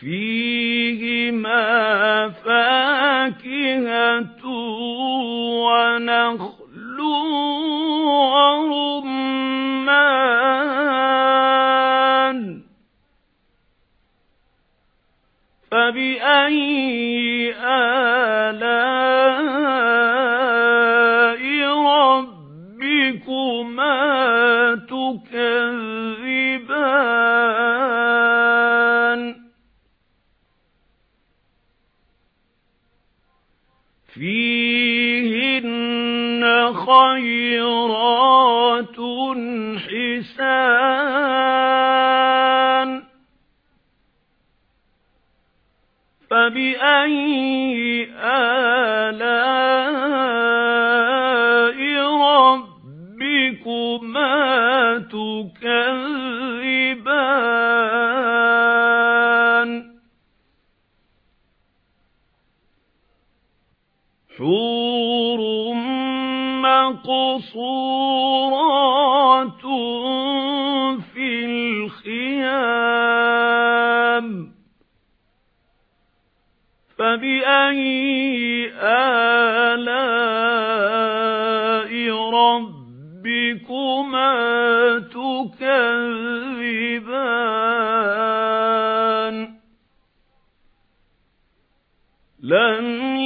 فِيهِمَا فَاكِهَةٌ وَنَخْلٌ وَرُمَّانٌ. فَبِأَيِّ آلَاءِ فِيهِنَّ خَيْرَاتٌ حِسَانٌ فَبِأَيِّ آلَاءِ رَبِّكُمَا تُكَذِّبَانِ؟ مَّقْصُورَاتٌ فِي الْخِيَامِ فَبِأَيِّ آلَاءِ رَبِّكُمَا تُكَذِّبَانِ لَمْ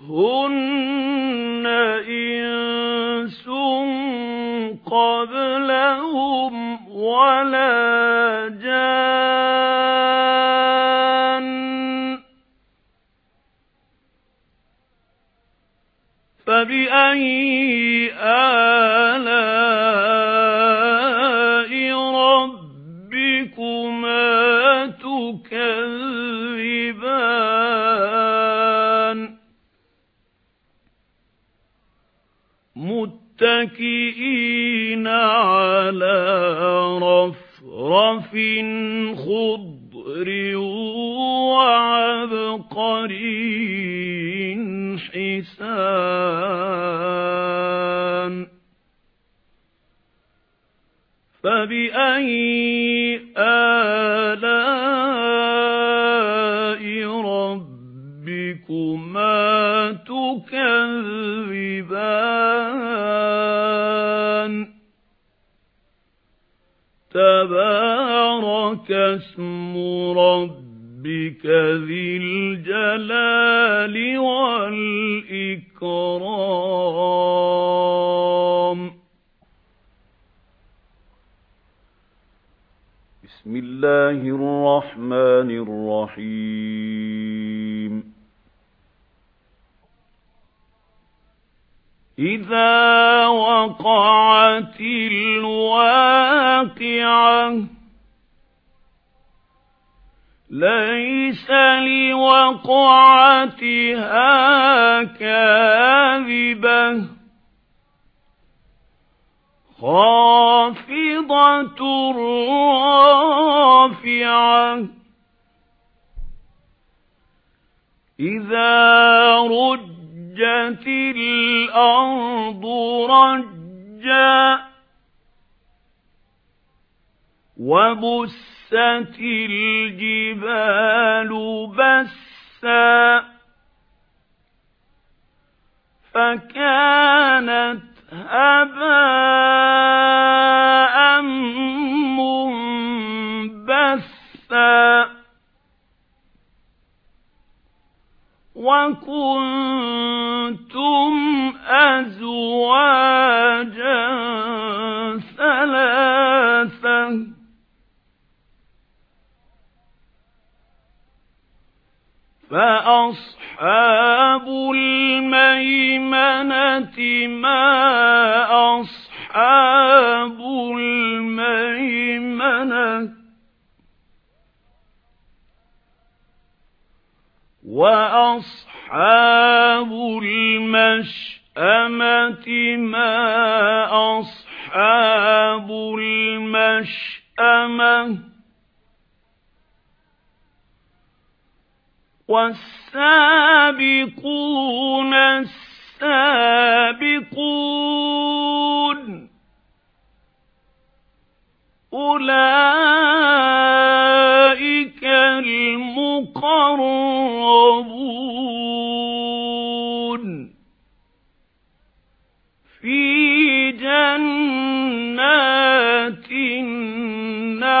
يَطْمِثْهُنَّ إِنسٌ قَبْلَهُمْ وَلَا جَانٌّ. فَبِأَيِّ آلَاءِ مُتَّكِئِينَ عَلَى رَفْرَفٍ خُضْرٍ وَعَبْقَرِيٍّ حِسَانٍ. فَبِأَيِّ آلَاءِ رَبِّكُمَا تُكَذِّبَانِ؟ تَبَارَكَ اسْمُ رَبِّكَ ذِي الْجَلَالِ وَالْإِكْرَامِ. بسم الله الرحمن الرحيم. إذا وقعت الواقعة ليس لوقعتها كاذبة. خافضة رافعة. إذا رجت الأرض رجا وبست الجبال بسا فكانت هَبَاءً مُنبَثًّا وَكُنتُمْ فَأَصْحَابُ الْمَيْمَنَةِ مَا أَصْحَابُ الْمَيْمَنَةِ وَأَصْحَابُ الْمَشْأَمَةِ مَا أَصْحَابُ الْمَشْأَمَةِ والسابقون السابقون أولئك المقربون في جنات النعيم